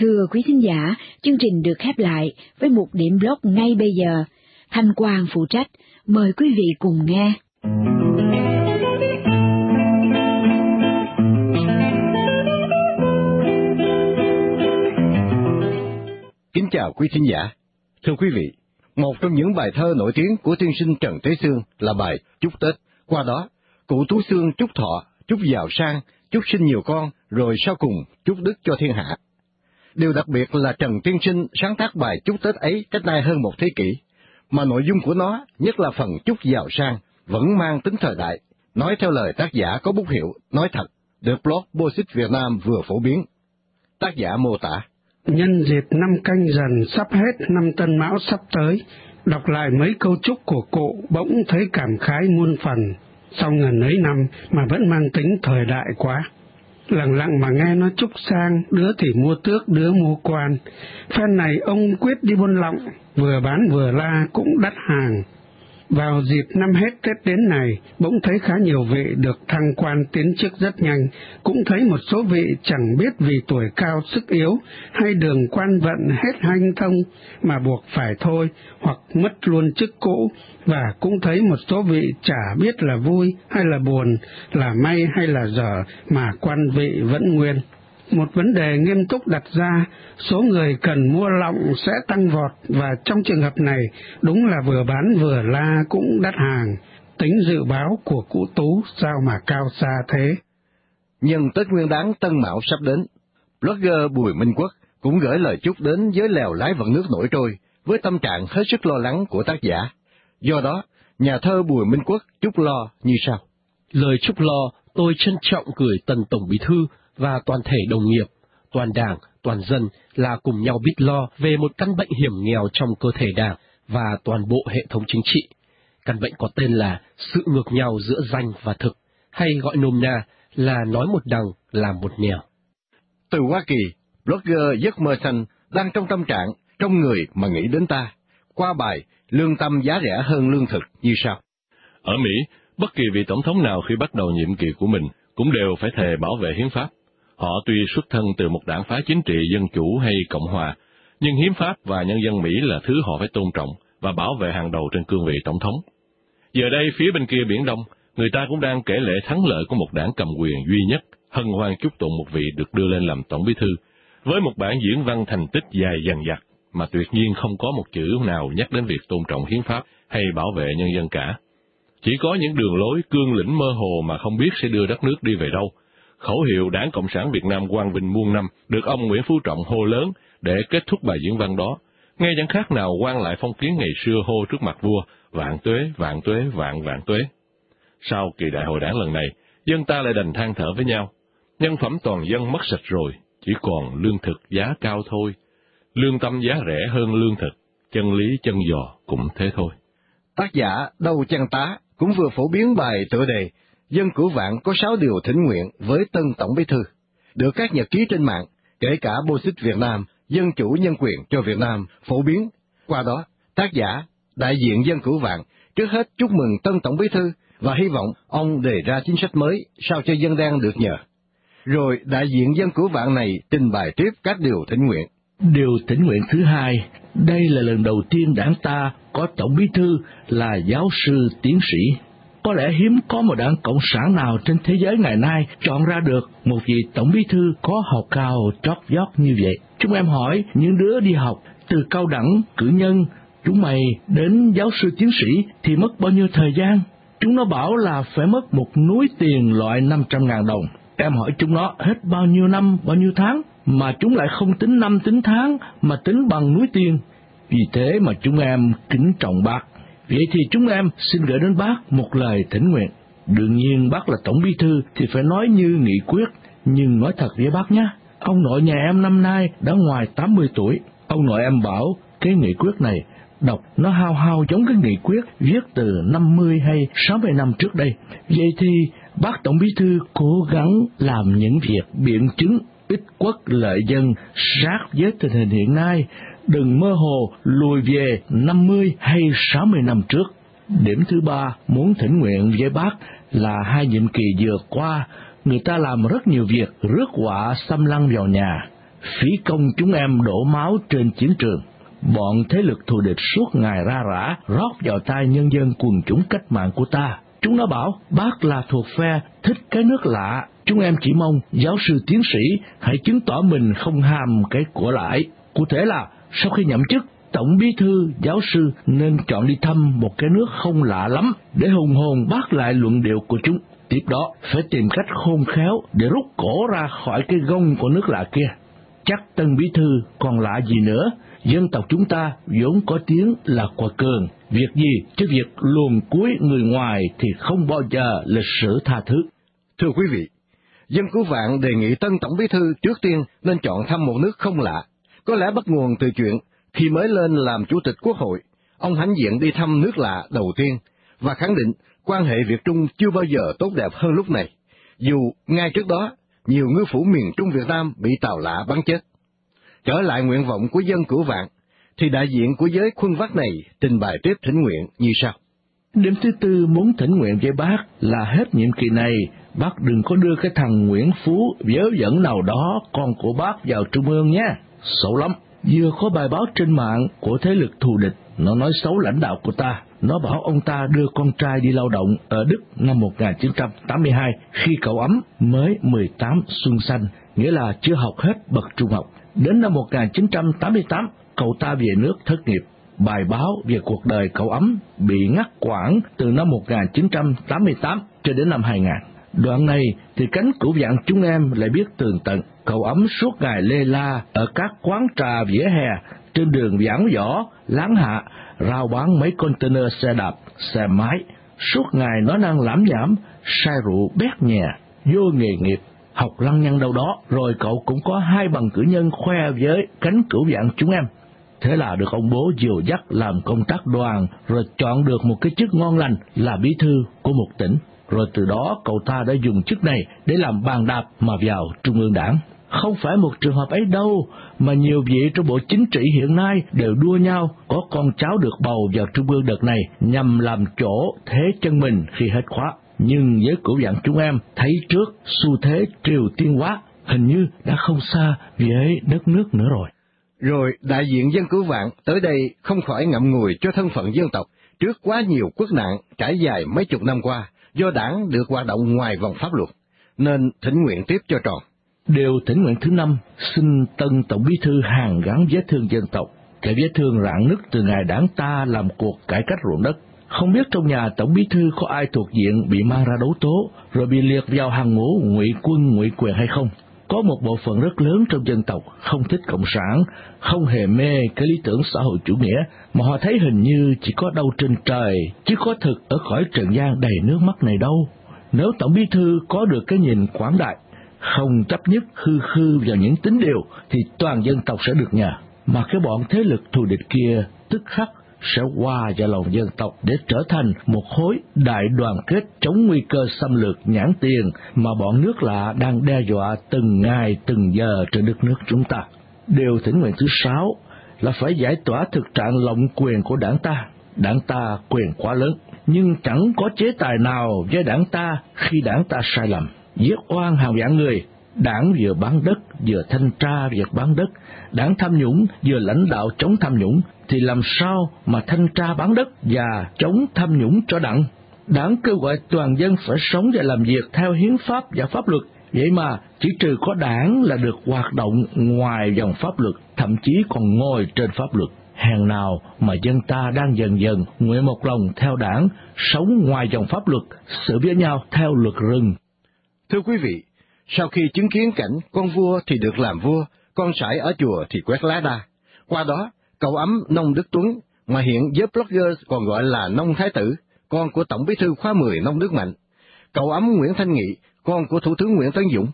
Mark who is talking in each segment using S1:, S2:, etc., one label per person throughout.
S1: Thưa quý thính giả, chương trình được khép lại với một điểm blog ngay bây giờ. Thanh Quang phụ trách, mời quý vị cùng nghe.
S2: Kính chào quý thính giả. Thưa quý vị, một trong những bài thơ nổi tiếng của tiên sinh Trần Tế Sương là bài Chúc Tết. Qua đó, cụ Tú Sương chúc thọ, chúc giàu sang, chúc sinh nhiều con, rồi sau cùng chúc đức cho thiên hạ. Điều đặc biệt là Trần Tiên Sinh sáng tác bài chúc Tết ấy cách nay hơn một thế kỷ, mà nội dung của nó, nhất là phần chúc giàu sang, vẫn mang tính thời đại. Nói theo lời tác giả có bút hiệu, nói thật, được Blog Bosit Việt Nam vừa phổ biến. Tác giả mô tả.
S3: Nhân dịp năm canh dần sắp hết, năm tân mão sắp tới, đọc lại mấy câu chúc của cụ bỗng thấy cảm khái muôn phần, sau ngần ấy năm mà vẫn mang tính thời đại quá lặng lặng mà nghe nó chúc sang, đứa thì mua tước, đứa mua quan. Phen này ông quyết đi buôn lọng, vừa bán vừa la cũng đắt hàng. Vào dịp năm hết Tết đến này, bỗng thấy khá nhiều vị được thăng quan tiến chức rất nhanh, cũng thấy một số vị chẳng biết vì tuổi cao sức yếu hay đường quan vận hết hanh thông mà buộc phải thôi hoặc mất luôn chức cũ, và cũng thấy một số vị chả biết là vui hay là buồn, là may hay là dở mà quan vị vẫn nguyên một vấn đề nghiêm túc đặt ra, số người cần mua lọng sẽ tăng vọt và trong trường hợp này đúng là vừa bán vừa la cũng đắt hàng. Tính dự báo của cụ Tú sao mà cao xa thế.
S2: Nhân Tết Nguyên đáng Tân Mão sắp đến, blogger Bùi Minh Quốc cũng gửi lời chúc đến với lèo lái vận nước nổi trôi với tâm trạng hết sức lo lắng của tác giả. Do đó, nhà thơ Bùi Minh Quốc chúc lo như sau.
S4: Lời chúc lo tôi trân trọng gửi Tần Tổng Bí Thư và toàn thể đồng nghiệp, toàn đảng, toàn dân là cùng nhau biết lo về một căn bệnh hiểm nghèo trong cơ thể đảng và toàn bộ hệ thống chính trị. Căn bệnh có tên là sự ngược nhau giữa danh và thực, hay gọi nôm na là nói một đằng làm một nẻo.
S2: Từ Hoa Kỳ, blogger giấc mơ xanh đang trong tâm trạng trong người mà nghĩ đến ta, qua bài lương tâm giá rẻ hơn lương thực như sau.
S5: Ở Mỹ, bất kỳ vị tổng thống nào khi bắt đầu nhiệm kỳ của mình cũng đều phải thề bảo vệ hiến pháp. Họ tuy xuất thân từ một đảng phái chính trị dân chủ hay cộng hòa, nhưng hiến pháp và nhân dân Mỹ là thứ họ phải tôn trọng và bảo vệ hàng đầu trên cương vị tổng thống. Giờ đây phía bên kia Biển Đông, người ta cũng đang kể lệ thắng lợi của một đảng cầm quyền duy nhất, hân hoan chúc tụng một vị được đưa lên làm tổng bí thư, với một bản diễn văn thành tích dài dằng dặc mà tuyệt nhiên không có một chữ nào nhắc đến việc tôn trọng hiến pháp hay bảo vệ nhân dân cả. Chỉ có những đường lối cương lĩnh mơ hồ mà không biết sẽ đưa đất nước đi về đâu, khẩu hiệu Đảng Cộng sản Việt Nam quang vinh muôn năm được ông Nguyễn Phú Trọng hô lớn để kết thúc bài diễn văn đó, nghe chẳng khác nào quan lại phong kiến ngày xưa hô trước mặt vua, vạn tuế, vạn tuế, vạn vạn tuế. Sau kỳ đại hội đảng lần này, dân ta lại đành than thở với nhau. Nhân phẩm toàn dân mất sạch rồi, chỉ còn lương thực giá cao thôi. Lương tâm giá rẻ hơn lương thực, chân lý chân giò cũng thế thôi.
S2: Tác giả Đâu Chăn Tá cũng vừa phổ biến bài tựa đề dân cử vạn có sáu điều thỉnh nguyện với tân tổng bí thư, được các nhật ký trên mạng, kể cả Bô Xích Việt Nam, Dân chủ nhân quyền cho Việt Nam phổ biến. Qua đó, tác giả, đại diện dân cử vạn, trước hết chúc mừng tân tổng bí thư và hy vọng ông đề ra chính sách mới sao cho dân đen được nhờ. Rồi đại diện dân cử vạn này trình bày tiếp các điều thỉnh nguyện.
S6: Điều thỉnh nguyện thứ hai, đây là lần đầu tiên đảng ta có tổng bí thư là giáo sư tiến sĩ có lẽ hiếm có một đảng Cộng sản nào trên thế giới ngày nay chọn ra được một vị Tổng bí thư có học cao trót vót như vậy. Chúng em hỏi những đứa đi học từ cao đẳng, cử nhân, chúng mày đến giáo sư tiến sĩ thì mất bao nhiêu thời gian? Chúng nó bảo là phải mất một núi tiền loại 500 ngàn đồng. Em hỏi chúng nó hết bao nhiêu năm, bao nhiêu tháng, mà chúng lại không tính năm tính tháng mà tính bằng núi tiền. Vì thế mà chúng em kính trọng bác. Vậy thì chúng em xin gửi đến bác một lời thỉnh nguyện. Đương nhiên bác là tổng bí thư thì phải nói như nghị quyết, nhưng nói thật với bác nhé, ông nội nhà em năm nay đã ngoài 80 tuổi. Ông nội em bảo cái nghị quyết này đọc nó hao hao giống cái nghị quyết viết từ 50 hay 60 năm trước đây. Vậy thì bác Tổng Bí Thư cố gắng làm những việc biện chứng ích quốc lợi dân sát với tình hình hiện nay đừng mơ hồ lùi về 50 hay 60 năm trước. Điểm thứ ba muốn thỉnh nguyện với bác là hai nhiệm kỳ vừa qua, người ta làm rất nhiều việc rước quả xâm lăng vào nhà. phí công chúng em đổ máu trên chiến trường. Bọn thế lực thù địch suốt ngày ra rã, rót vào tay nhân dân quần chúng cách mạng của ta. Chúng nó bảo, bác là thuộc phe, thích cái nước lạ, chúng em chỉ mong giáo sư tiến sĩ hãy chứng tỏ mình không ham cái của lại. Cụ thể là, sau khi nhậm chức, Tổng bí thư, giáo sư nên chọn đi thăm một cái nước không lạ lắm để hùng hồn bác lại luận điệu của chúng. Tiếp đó, phải tìm cách khôn khéo để rút cổ ra khỏi cái gông của nước lạ kia. Chắc tân bí thư còn lạ gì nữa, dân tộc chúng ta vốn có tiếng là quả cường. Việc gì chứ việc luồn cuối người ngoài thì không bao giờ lịch sử tha thứ.
S2: Thưa quý vị, dân cứu vạn đề nghị tân tổng bí thư trước tiên nên chọn thăm một nước không lạ, có lẽ bắt nguồn từ chuyện khi mới lên làm chủ tịch quốc hội, ông hãnh diện đi thăm nước lạ đầu tiên và khẳng định quan hệ Việt Trung chưa bao giờ tốt đẹp hơn lúc này, dù ngay trước đó nhiều ngư phủ miền Trung Việt Nam bị tàu lạ bắn chết. Trở lại nguyện vọng của dân cửu vạn, thì đại diện của giới khuân vác này trình bày tiếp thỉnh nguyện như sau.
S6: điểm thứ tư muốn thỉnh nguyện với bác là hết nhiệm kỳ này, bác đừng có đưa cái thằng Nguyễn Phú dớ dẫn nào đó con của bác vào trung ương nhé, xấu lắm. Vừa có bài báo trên mạng của thế lực thù địch, nó nói xấu lãnh đạo của ta. Nó bảo ông ta đưa con trai đi lao động ở Đức năm 1982 khi cậu ấm mới 18 xuân xanh, nghĩa là chưa học hết bậc trung học. Đến năm 1988, cậu ta về nước thất nghiệp. Bài báo về cuộc đời cậu ấm bị ngắt quãng từ năm 1988 cho đến năm 2000. Đoạn này thì cánh cửu dạng chúng em lại biết tường tận, cậu ấm suốt ngày lê la ở các quán trà vỉa hè, trên đường giảng võ, láng hạ, rao bán mấy container xe đạp, xe máy. Suốt ngày nó năng lãm nhảm, say rượu bét nhè, vô nghề nghiệp, học lăng nhăng đâu đó, rồi cậu cũng có hai bằng cử nhân khoe với cánh cửu dạng chúng em. Thế là được ông bố dìu dắt làm công tác đoàn, rồi chọn được một cái chức ngon lành là bí thư của một tỉnh rồi từ đó cậu ta đã dùng chức này để làm bàn đạp mà vào Trung ương Đảng. Không phải một trường hợp ấy đâu, mà nhiều vị trong bộ chính trị hiện nay đều đua nhau có con cháu được bầu vào Trung ương đợt này nhằm làm chỗ thế chân mình khi hết khóa. Nhưng với cửu dặn chúng em thấy trước xu thế triều tiên hóa hình như đã không xa với đất nước nữa rồi.
S2: Rồi đại diện dân cứu vạn tới đây không khỏi ngậm ngùi cho thân phận dân tộc trước quá nhiều quốc nạn trải dài mấy chục năm qua do đảng được hoạt động ngoài vòng pháp luật, nên thỉnh nguyện tiếp cho tròn.
S6: Điều thỉnh nguyện thứ năm, xin tân tổng bí thư hàng gắn vết thương dân tộc, cái vết thương rạn nứt từ ngày đảng ta làm cuộc cải cách ruộng đất. Không biết trong nhà tổng bí thư có ai thuộc diện bị mang ra đấu tố, rồi bị liệt vào hàng ngũ ngụy quân ngụy quyền hay không? Có một bộ phận rất lớn trong dân tộc không thích cộng sản, không hề mê cái lý tưởng xã hội chủ nghĩa, mà họ thấy hình như chỉ có đâu trên trời, chứ có thực ở khỏi trần gian đầy nước mắt này đâu. Nếu Tổng Bí Thư có được cái nhìn quảng đại, không chấp nhất hư khư vào những tính điều, thì toàn dân tộc sẽ được nhờ. Mà cái bọn thế lực thù địch kia tức khắc sẽ qua vào lòng dân tộc để trở thành một khối đại đoàn kết chống nguy cơ xâm lược nhãn tiền mà bọn nước lạ đang đe dọa từng ngày từng giờ trên đất nước chúng ta. Điều thỉnh nguyện thứ sáu là phải giải tỏa thực trạng lộng quyền của đảng ta. Đảng ta quyền quá lớn, nhưng chẳng có chế tài nào với đảng ta khi đảng ta sai lầm. Giết oan hàng vạn người, đảng vừa bán đất vừa thanh tra việc bán đất, đảng tham nhũng vừa lãnh đạo chống tham nhũng, thì làm sao mà thanh tra bán đất và chống tham nhũng cho đặng? Đảng kêu gọi toàn dân phải sống và làm việc theo hiến pháp và pháp luật, vậy mà chỉ trừ có đảng là được hoạt động ngoài dòng pháp luật, thậm chí còn ngồi trên pháp luật. hàng nào mà dân ta đang dần dần nguyện một lòng theo đảng, sống ngoài dòng pháp luật, xử với nhau theo luật rừng.
S2: Thưa quý vị, sau khi chứng kiến cảnh con vua thì được làm vua, con sải ở chùa thì quét lá đa. Qua đó, cậu ấm Nông Đức Tuấn, mà hiện giới blogger còn gọi là Nông Thái Tử, con của Tổng bí thư khóa 10 Nông Đức Mạnh, cậu ấm Nguyễn Thanh Nghị, con của Thủ tướng Nguyễn Tấn Dũng,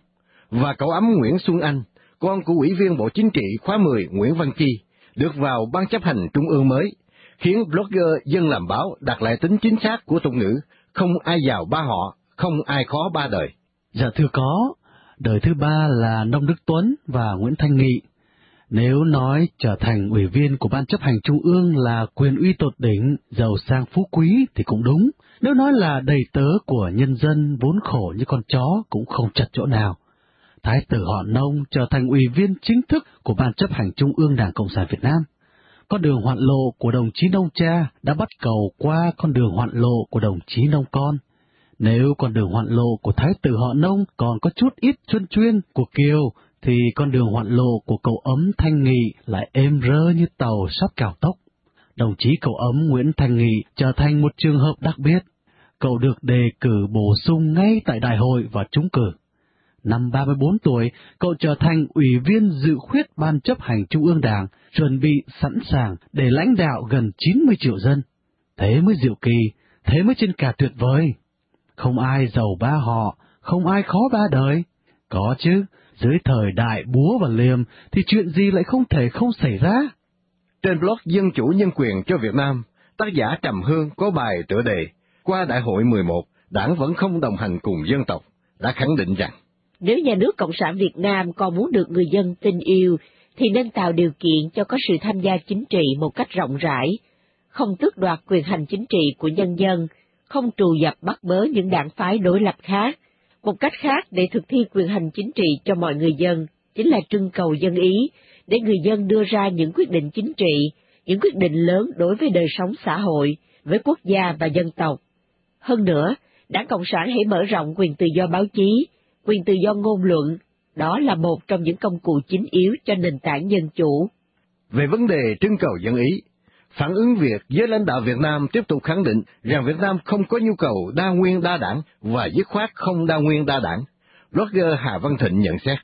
S2: và cậu ấm Nguyễn Xuân Anh, con của Ủy viên Bộ Chính trị khóa 10 Nguyễn Văn Chi, được vào Ban chấp hành Trung ương mới, khiến blogger dân làm báo đặt lại tính chính xác của tục ngữ, không ai giàu ba họ, không ai khó ba đời.
S7: Dạ thưa có, đời thứ ba là Nông Đức Tuấn và Nguyễn Thanh Nghị. Nếu nói trở thành ủy viên của Ban chấp hành Trung ương là quyền uy tột đỉnh, giàu sang phú quý thì cũng đúng. Nếu nói là đầy tớ của nhân dân vốn khổ như con chó cũng không chặt chỗ nào. Thái tử họ Nông trở thành ủy viên chính thức của Ban chấp hành Trung ương Đảng Cộng sản Việt Nam. Con đường hoạn lộ của đồng chí Nông cha đã bắt cầu qua con đường hoạn lộ của đồng chí Nông con. Nếu con đường hoạn lộ của Thái tử họ Nông còn có chút ít chuyên chuyên của Kiều, thì con đường hoạn lộ của cậu ấm Thanh Nghị lại êm rơ như tàu sắp cào tốc. Đồng chí cậu ấm Nguyễn Thanh Nghị trở thành một trường hợp đặc biệt. Cậu được đề cử bổ sung ngay tại đại hội và trúng cử. Năm 34 tuổi, cậu trở thành ủy viên dự khuyết Ban chấp hành Trung ương Đảng, chuẩn bị sẵn sàng để lãnh đạo gần 90 triệu dân. Thế mới diệu kỳ, thế mới trên cả tuyệt vời. Không ai giàu ba họ, không ai khó ba đời. Có chứ, dưới thời đại búa và liềm thì chuyện gì lại không thể không xảy ra.
S2: Trên blog Dân chủ nhân quyền cho Việt Nam, tác giả Trầm Hương có bài tựa đề Qua Đại hội 11, đảng vẫn không đồng hành cùng dân tộc, đã khẳng định rằng
S8: Nếu nhà nước Cộng sản Việt Nam còn muốn được người dân tin yêu, thì nên tạo điều kiện cho có sự tham gia chính trị một cách rộng rãi, không tước đoạt quyền hành chính trị của nhân dân, không trù dập bắt bớ những đảng phái đối lập khác. Một cách khác để thực thi quyền hành chính trị cho mọi người dân chính là trưng cầu dân ý, để người dân đưa ra những quyết định chính trị, những quyết định lớn đối với đời sống xã hội, với quốc gia và dân tộc. Hơn nữa, Đảng Cộng sản hãy mở rộng quyền tự do báo chí, quyền tự do ngôn luận, đó là một trong những công cụ chính yếu cho nền tảng dân chủ.
S2: về vấn đề trưng cầu dân ý, phản ứng việc giới lãnh đạo Việt Nam tiếp tục khẳng định rằng Việt Nam không có nhu cầu đa nguyên đa đảng và dứt khoát không đa nguyên đa đảng. Blogger Hà Văn Thịnh nhận xét.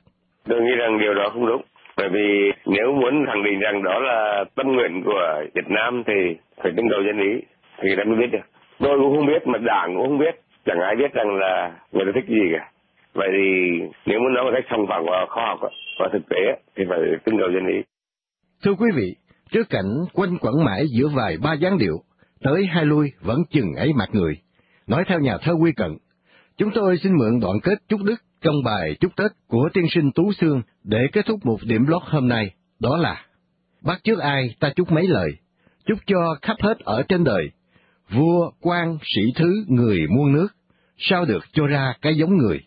S9: Tôi nghĩ rằng điều đó không đúng. Bởi vì nếu muốn khẳng định rằng đó là tâm nguyện của Việt Nam thì phải trưng cầu dân ý thì người ta mới biết được. Tôi cũng không biết mà đảng cũng không biết, chẳng ai biết rằng là người ta thích gì cả. Vậy thì nếu muốn nói một cách song phẳng và khoa học và thực tế thì phải trưng cầu dân ý.
S2: Thưa quý vị, trước cảnh quanh quẩn mãi giữa vài ba dáng điệu, tới hai lui vẫn chừng ấy mặt người. Nói theo nhà thơ Quy Cận, chúng tôi xin mượn đoạn kết chúc đức trong bài chúc Tết của tiên sinh Tú Sương để kết thúc một điểm lót hôm nay, đó là Bắt trước ai ta chúc mấy lời, chúc cho khắp hết ở trên đời, vua, quan, sĩ thứ, người muôn nước, sao được cho ra cái giống người.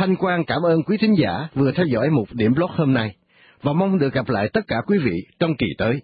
S2: Thanh Quang cảm ơn quý thính giả vừa theo dõi một điểm blog hôm nay và mong được gặp lại tất cả quý vị trong kỳ tới.